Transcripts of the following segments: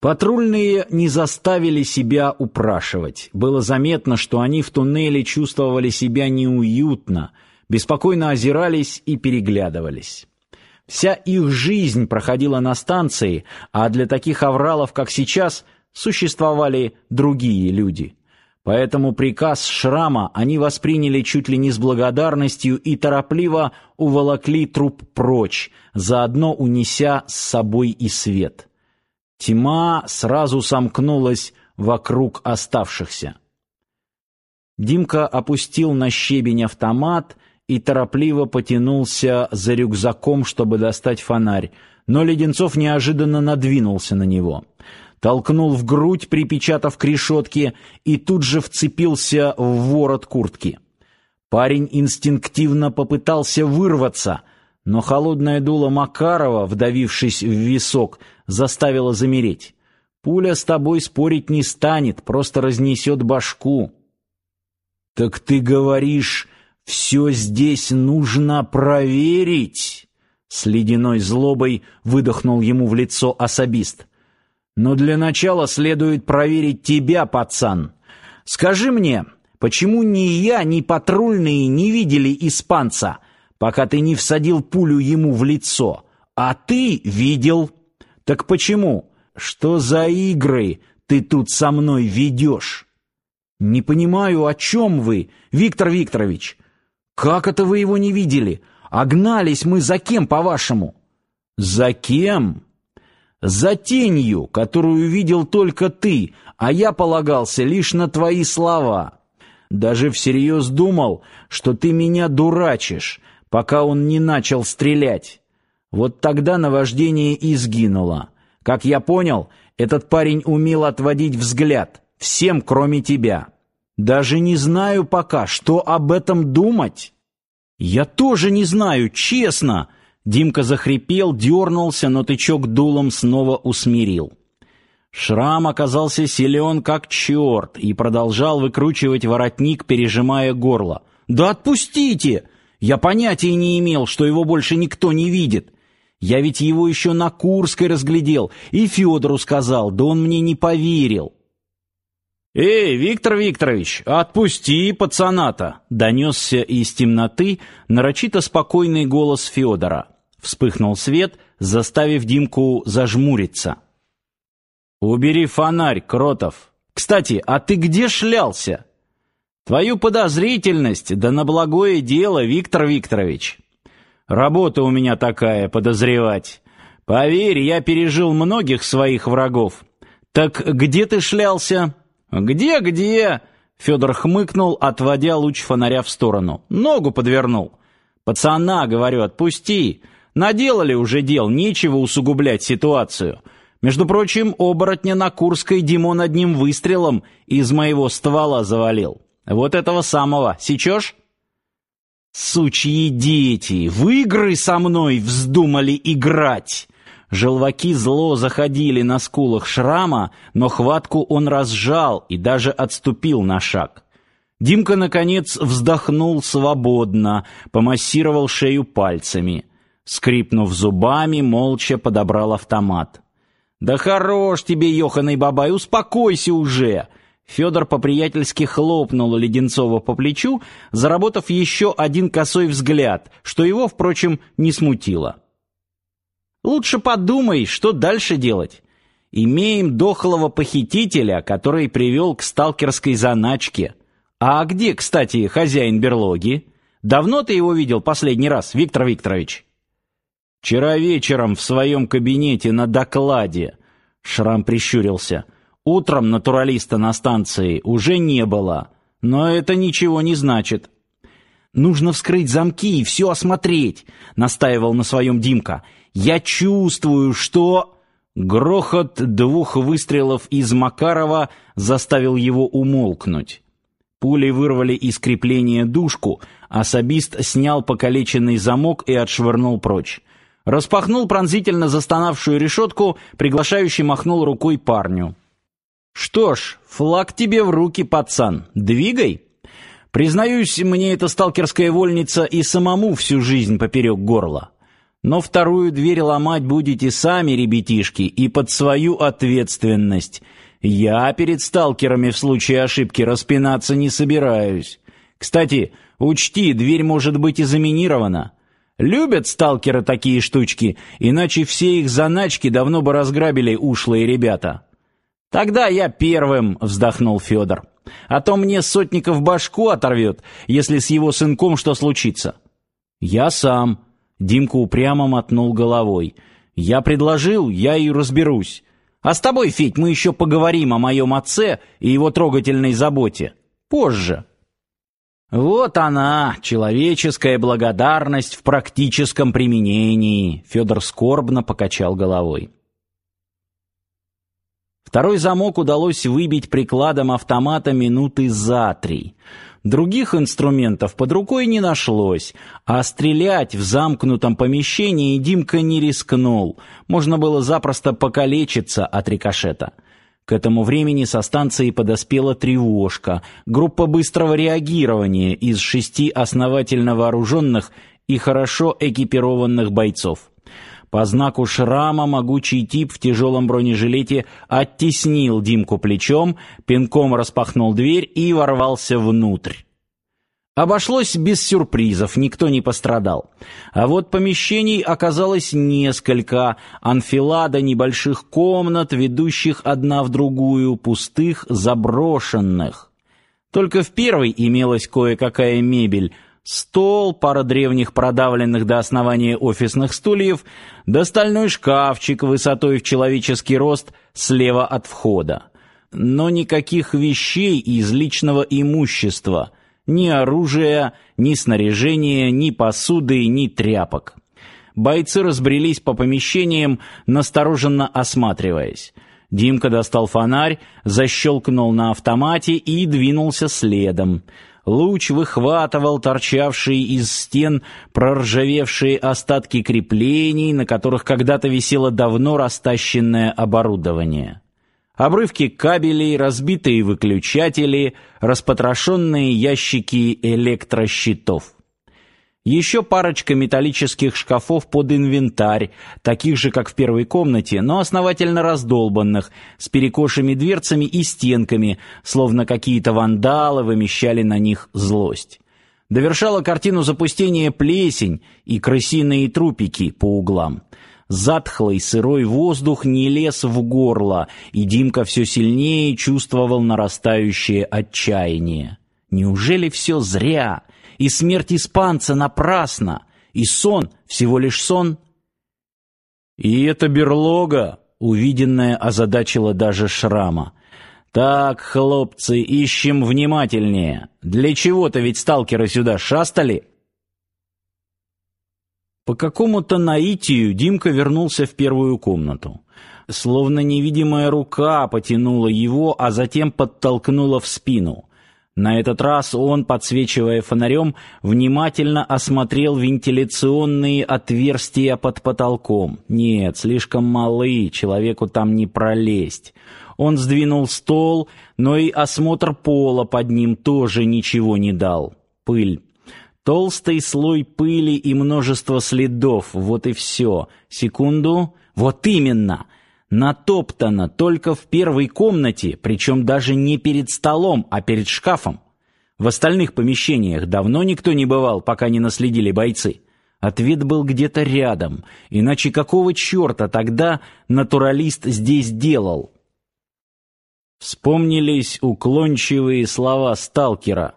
Патрульные не заставили себя упрашивать. Было заметно, что они в туннеле чувствовали себя неуютно, беспокойно озирались и переглядывались. Вся их жизнь проходила на станции, а для таких авралов, как сейчас, существовали другие люди. Поэтому приказ Шрама они восприняли чуть ли не с благодарностью и торопливо уволокли труп прочь, заодно унеся с собой и свет. Тьма сразу сомкнулась вокруг оставшихся. Димка опустил на щебень автомат и торопливо потянулся за рюкзаком, чтобы достать фонарь, но Леденцов неожиданно надвинулся на него. Толкнул в грудь, припечатав к решетке, и тут же вцепился в ворот куртки. Парень инстинктивно попытался вырваться, но холодное дуло Макарова, вдавившись в висок, заставило замереть. Пуля с тобой спорить не станет, просто разнесет башку. Так ты говоришь, все здесь нужно проверить, с ледяной злобой выдохнул ему в лицо особист. Но для начала следует проверить тебя, пацан. Скажи мне, почему ни я, ни патрульные не видели испанца, пока ты не всадил пулю ему в лицо, а ты видел? Так почему? Что за игры ты тут со мной ведешь? Не понимаю, о чем вы, Виктор Викторович. Как это вы его не видели? Огнались мы за кем, по-вашему? За кем? За тенью, которую видел только ты, а я полагался лишь на твои слова. Даже всерьез думал, что ты меня дурачишь, пока он не начал стрелять. Вот тогда наваждение и сгинуло. Как я понял, этот парень умел отводить взгляд всем, кроме тебя. Даже не знаю пока, что об этом думать. Я тоже не знаю, честно. Димка захрипел, дернулся, но тычок дулом снова усмирил. Шрам оказался силен как черт и продолжал выкручивать воротник, пережимая горло. Да отпустите! Я понятия не имел, что его больше никто не видит. Я ведь его еще на Курской разглядел и Федору сказал, да он мне не поверил. «Эй, Виктор Викторович, отпусти пацаната!» — донесся из темноты нарочито спокойный голос Федора. Вспыхнул свет, заставив Димку зажмуриться. «Убери фонарь, Кротов! Кстати, а ты где шлялся?» «Твою подозрительность, да на благое дело, Виктор Викторович!» «Работа у меня такая, подозревать. Поверь, я пережил многих своих врагов. Так где ты шлялся?» «Где-где?» Федор хмыкнул, отводя луч фонаря в сторону. «Ногу подвернул». «Пацана, говорю, отпусти. Наделали уже дел, нечего усугублять ситуацию. Между прочим, оборотня на Курской Димон одним выстрелом из моего ствола завалил. Вот этого самого. Сечешь?» «Сучьи дети, в игры со мной вздумали играть!» Желваки зло заходили на скулах шрама, но хватку он разжал и даже отступил на шаг. Димка, наконец, вздохнул свободно, помассировал шею пальцами. Скрипнув зубами, молча подобрал автомат. «Да хорош тебе, ёханый бабай, успокойся уже!» Федор по-приятельски хлопнул Леденцова по плечу, заработав еще один косой взгляд, что его, впрочем, не смутило. Лучше подумай, что дальше делать. Имеем дохлого похитителя, который привел к сталкерской заначке. А где, кстати, хозяин берлоги? Давно ты его видел последний раз, Виктор Викторович? Вчера вечером в своем кабинете на докладе. Шрам прищурился. Утром натуралиста на станции уже не было. Но это ничего не значит. Нужно вскрыть замки и все осмотреть, настаивал на своем Димка. Я чувствую, что грохот двух выстрелов из Макарова заставил его умолкнуть. Пули вырвали из крепления дужку, а сабист снял покалеченный замок и отшвырнул прочь. Распахнул пронзительно застонавшую решетку, приглашающий махнул рукой парню. «Что ж, флаг тебе в руки, пацан. Двигай!» Признаюсь, мне эта сталкерская вольница и самому всю жизнь поперек горла. Но вторую дверь ломать будете сами, ребятишки, и под свою ответственность. Я перед сталкерами в случае ошибки распинаться не собираюсь. Кстати, учти, дверь может быть и заминирована. Любят сталкеры такие штучки, иначе все их заначки давно бы разграбили ушлые ребята. Тогда я первым, вздохнул Федор. А то мне сотников башку оторвет, если с его сынком что случится. Я сам, Димка упрямо мотнул головой. Я предложил, я и разберусь. А с тобой, Федь, мы еще поговорим о моем отце и его трогательной заботе. Позже. Вот она, человеческая благодарность в практическом применении, Федор скорбно покачал головой. Второй замок удалось выбить прикладом автомата минуты за три. Других инструментов под рукой не нашлось, а стрелять в замкнутом помещении Димка не рискнул. Можно было запросто покалечиться от рикошета. К этому времени со станции подоспела тревожка, группа быстрого реагирования из шести основательно вооруженных и хорошо экипированных бойцов. По знаку шрама могучий тип в тяжелом бронежилете оттеснил Димку плечом, пинком распахнул дверь и ворвался внутрь. Обошлось без сюрпризов, никто не пострадал. А вот помещений оказалось несколько, анфилада небольших комнат, ведущих одна в другую, пустых, заброшенных. Только в первой имелась кое-какая мебель, Стол, пара древних продавленных до основания офисных стульев, да стальной шкафчик высотой в человеческий рост слева от входа. Но никаких вещей из личного имущества, ни оружия, ни снаряжения, ни посуды, ни тряпок. Бойцы разбрелись по помещениям, настороженно осматриваясь. Димка достал фонарь, защелкнул на автомате и двинулся следом. Луч выхватывал торчавшие из стен проржавевшие остатки креплений, на которых когда-то висело давно растащенное оборудование. Обрывки кабелей, разбитые выключатели, распотрошенные ящики электрощитов. Еще парочка металлических шкафов под инвентарь, таких же, как в первой комнате, но основательно раздолбанных, с перекошенными дверцами и стенками, словно какие-то вандалы вымещали на них злость. Довершала картину запустения плесень и крысиные трупики по углам. Затхлый сырой воздух не лез в горло, и Димка все сильнее чувствовал нарастающее отчаяние. Неужели все зря? И смерть испанца напрасна, и сон всего лишь сон. И эта берлога, увиденная, озадачила даже Шрама. Так, хлопцы, ищем внимательнее. Для чего-то ведь сталкеры сюда шастали. По какому-то наитию Димка вернулся в первую комнату. Словно невидимая рука потянула его, а затем подтолкнула в спину. На этот раз он, подсвечивая фонарем, внимательно осмотрел вентиляционные отверстия под потолком. Нет, слишком малы, человеку там не пролезть. Он сдвинул стол, но и осмотр пола под ним тоже ничего не дал. Пыль. Толстый слой пыли и множество следов. Вот и все. Секунду. Вот именно натоптано только в первой комнате, причем даже не перед столом, а перед шкафом. В остальных помещениях давно никто не бывал, пока не наследили бойцы. Ответ был где-то рядом, иначе какого черта тогда натуралист здесь делал? Вспомнились уклончивые слова сталкера.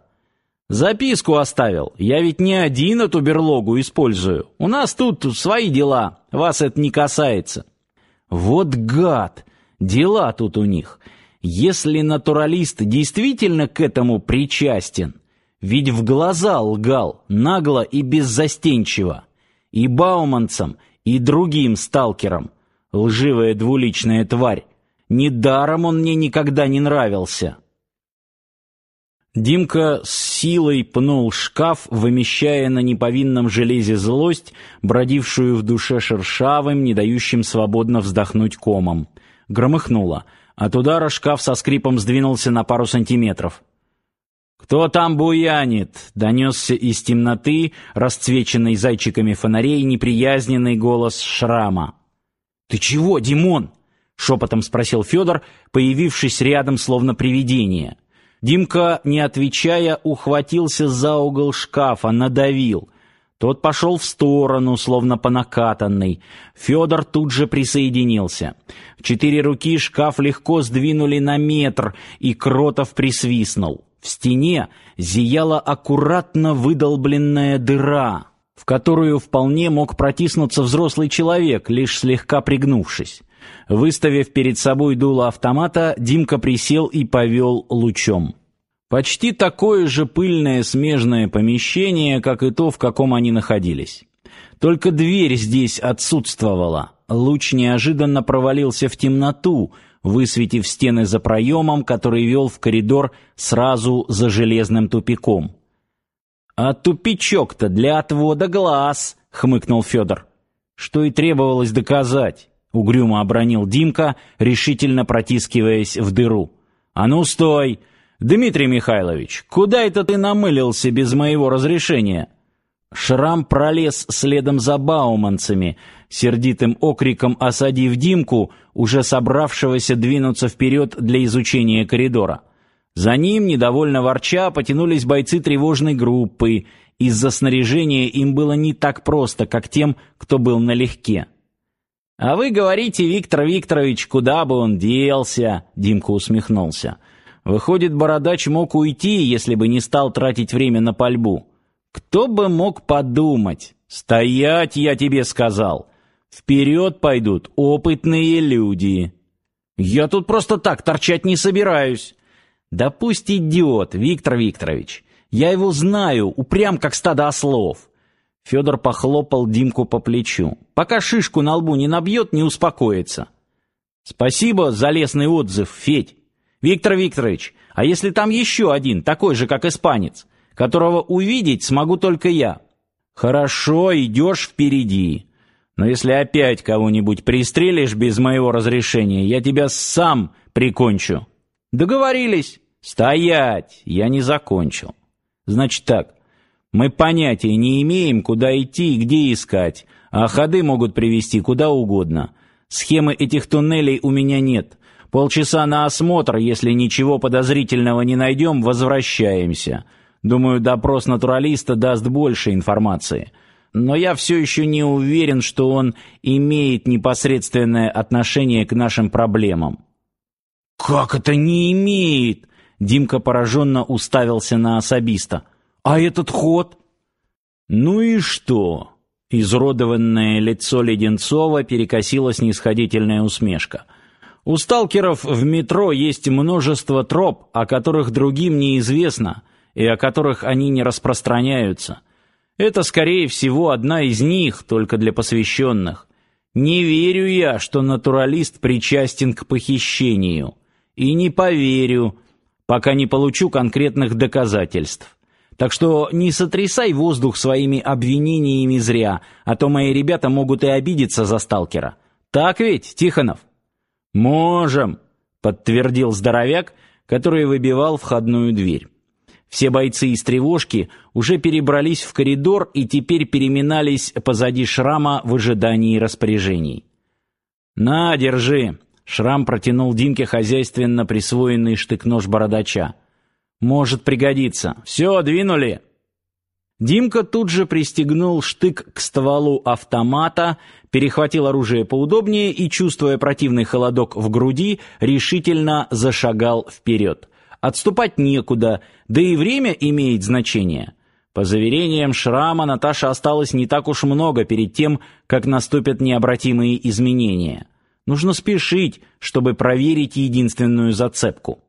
Записку оставил. Я ведь не один эту берлогу использую. У нас тут свои дела. Вас это не касается. Вот гад! Дела тут у них. Если натуралист действительно к этому причастен, ведь в глаза лгал, нагло и беззастенчиво. И бауманцам, и другим сталкерам. Лживая двуличная тварь. Недаром он мне никогда не нравился. Димка с силой пнул шкаф, вымещая на неповинном железе злость, бродившую в душе шершавым, не дающим свободно вздохнуть комом. Громыхнуло. От удара шкаф со скрипом сдвинулся на пару сантиметров. «Кто там буянит?» — донесся из темноты, расцвеченной зайчиками фонарей, неприязненный голос Шрама. «Ты чего, Димон?» — шепотом спросил Федор, появившись рядом словно привидение. Димка, не отвечая, ухватился за угол шкафа, надавил. Тот пошел в сторону, словно по накатанной. Федор тут же присоединился. В четыре руки шкаф легко сдвинули на метр, и Кротов присвистнул. В стене зияла аккуратно выдолбленная дыра, в которую вполне мог протиснуться взрослый человек, лишь слегка пригнувшись. Выставив перед собой дуло автомата, Димка присел и повел лучом. Почти такое же пыльное смежное помещение, как и то, в каком они находились. Только дверь здесь отсутствовала. Луч неожиданно провалился в темноту, высветив стены за проемом, который вел в коридор сразу за железным тупиком. «А тупичок-то для отвода глаз!» — хмыкнул Федор. «Что и требовалось доказать», — угрюмо обронил Димка, решительно протискиваясь в дыру. «А ну, стой! Дмитрий Михайлович, куда это ты намылился без моего разрешения?» Шрам пролез следом за бауманцами, сердитым окриком осадив Димку, уже собравшегося двинуться вперед для изучения коридора. За ним, недовольно ворча, потянулись бойцы тревожной группы. Из-за снаряжения им было не так просто, как тем, кто был налегке. «А вы говорите, Виктор Викторович, куда бы он делся?» Димка усмехнулся. «Выходит, бородач мог уйти, если бы не стал тратить время на пальбу». Кто бы мог подумать? Стоять, я тебе сказал. Вперед пойдут опытные люди. Я тут просто так торчать не собираюсь. Да пусть идиот, Виктор Викторович. Я его знаю, упрям как стадо ослов. Федор похлопал Димку по плечу. Пока шишку на лбу не набьет, не успокоится. Спасибо за лестный отзыв, Федь. Виктор Викторович, а если там еще один, такой же, как испанец? которого увидеть смогу только я. Хорошо, идешь впереди. Но если опять кого-нибудь пристрелишь без моего разрешения, я тебя сам прикончу. Договорились? Стоять! Я не закончил. Значит так, мы понятия не имеем, куда идти и где искать, а ходы могут привести куда угодно. Схемы этих туннелей у меня нет. Полчаса на осмотр, если ничего подозрительного не найдем, возвращаемся. Думаю, допрос натуралиста даст больше информации. Но я все еще не уверен, что он имеет непосредственное отношение к нашим проблемам. Как это не имеет? Димка пораженно уставился на особиста. А этот ход? Ну и что? Изродованное лицо Леденцова перекосило снисходительная усмешка. У сталкеров в метро есть множество троп, о которых другим неизвестно, и о которых они не распространяются. Это, скорее всего, одна из них, только для посвященных. Не верю я, что натуралист причастен к похищению. И не поверю, пока не получу конкретных доказательств. Так что не сотрясай воздух своими обвинениями зря, а то мои ребята могут и обидеться за сталкера. Так ведь, Тихонов? Можем, подтвердил здоровяк, который выбивал входную дверь. Все бойцы из тревожки уже перебрались в коридор и теперь переминались позади Шрама в ожидании распоряжений. «На, держи!» Шрам протянул Димке хозяйственно присвоенный штык-нож бородача. «Может пригодиться. Все, двинули!» Димка тут же пристегнул штык к стволу автомата, перехватил оружие поудобнее и, чувствуя противный холодок в груди, решительно зашагал вперед. Отступать некуда, да и время имеет значение. По заверениям Шрама, Наташа осталось не так уж много перед тем, как наступят необратимые изменения. Нужно спешить, чтобы проверить единственную зацепку.